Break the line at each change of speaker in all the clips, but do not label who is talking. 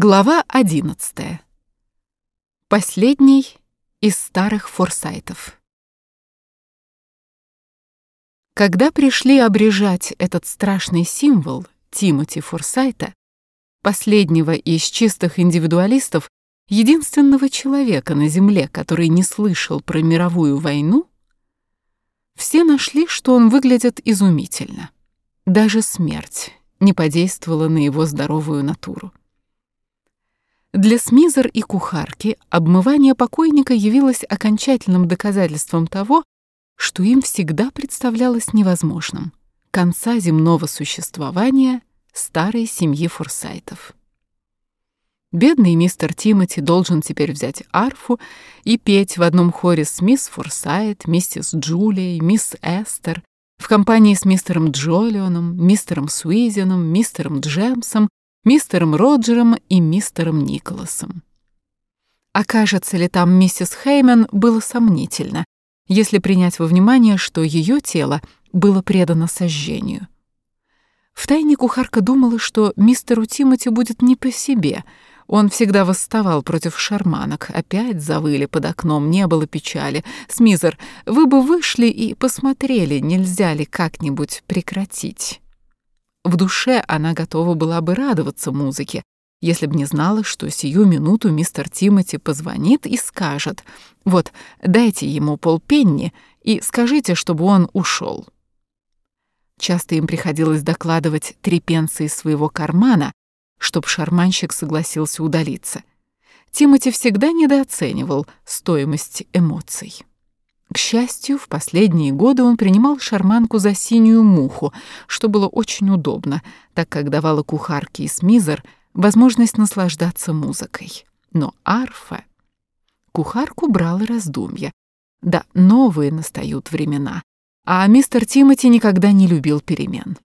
Глава 11. Последний из старых форсайтов. Когда пришли обрежать этот страшный символ Тимоти Форсайта, последнего из чистых индивидуалистов, единственного человека на Земле, который не слышал про мировую войну, все нашли, что он выглядит изумительно. Даже смерть не подействовала на его здоровую натуру. Для Смизер и кухарки обмывание покойника явилось окончательным доказательством того, что им всегда представлялось невозможным — конца земного существования старой семьи Форсайтов. Бедный мистер Тимоти должен теперь взять арфу и петь в одном хоре с мисс Форсайт, миссис Джулией, мисс Эстер, в компании с мистером Джолионом, мистером Суизином, мистером Джемсом мистером Роджером и мистером Николасом. Окажется ли там миссис Хеймен, было сомнительно, если принять во внимание, что ее тело было предано сожжению. Втайне кухарка думала, что мистеру Тимоти будет не по себе. Он всегда восставал против шарманок. Опять завыли под окном, не было печали. «Смизер, вы бы вышли и посмотрели, нельзя ли как-нибудь прекратить». В душе она готова была бы радоваться музыке, если б не знала, что сию минуту мистер Тимоти позвонит и скажет «Вот, дайте ему полпенни и скажите, чтобы он ушел». Часто им приходилось докладывать три пенса из своего кармана, чтоб шарманщик согласился удалиться. Тимоти всегда недооценивал стоимость эмоций. К счастью, в последние годы он принимал шарманку за синюю муху, что было очень удобно, так как давало кухарке и смизер возможность наслаждаться музыкой. Но арфа... Кухарку брала раздумья. Да, новые настают времена, а мистер Тимоти никогда не любил перемен.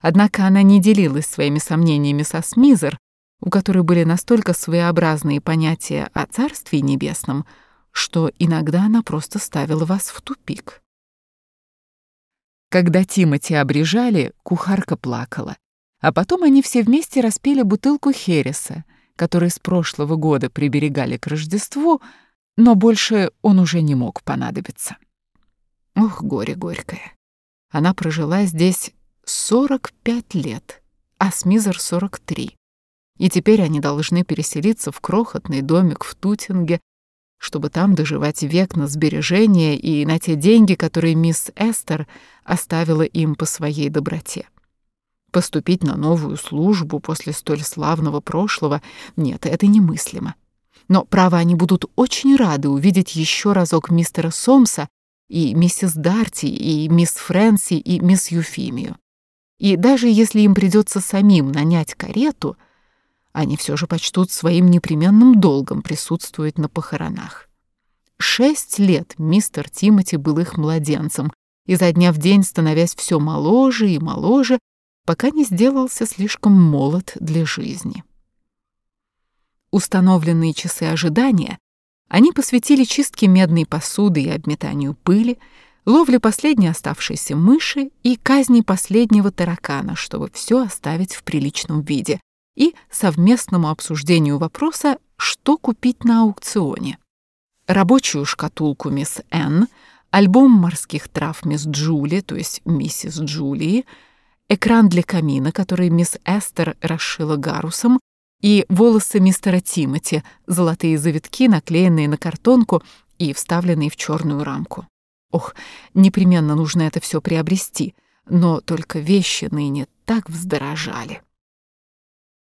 Однако она не делилась своими сомнениями со Смизер, у которой были настолько своеобразные понятия о Царстве Небесном, что иногда она просто ставила вас в тупик. Когда Тимати обрежали, кухарка плакала, а потом они все вместе распили бутылку Хереса, который с прошлого года приберегали к Рождеству, но больше он уже не мог понадобиться. Ох, горе горькое. Она прожила здесь 45 лет, а Смизер 43. И теперь они должны переселиться в крохотный домик в Тутинге, чтобы там доживать век на сбережения и на те деньги, которые мисс Эстер оставила им по своей доброте. Поступить на новую службу после столь славного прошлого — нет, это немыслимо. Но, право, они будут очень рады увидеть еще разок мистера Сомса и миссис Дарти, и мисс Фрэнси, и мисс Юфимию. И даже если им придется самим нанять карету — они все же почтут своим непременным долгом присутствовать на похоронах. Шесть лет мистер Тимоти был их младенцем, изо дня в день становясь все моложе и моложе, пока не сделался слишком молод для жизни. Установленные часы ожидания они посвятили чистке медной посуды и обметанию пыли, ловле последней оставшейся мыши и казни последнего таракана, чтобы все оставить в приличном виде, и совместному обсуждению вопроса, что купить на аукционе. Рабочую шкатулку мисс Н, альбом морских трав мисс Джули, то есть миссис Джулии, экран для камина, который мисс Эстер расшила гарусом, и волосы мистера Тимоти, золотые завитки, наклеенные на картонку и вставленные в черную рамку. Ох, непременно нужно это все приобрести, но только вещи ныне так вздорожали.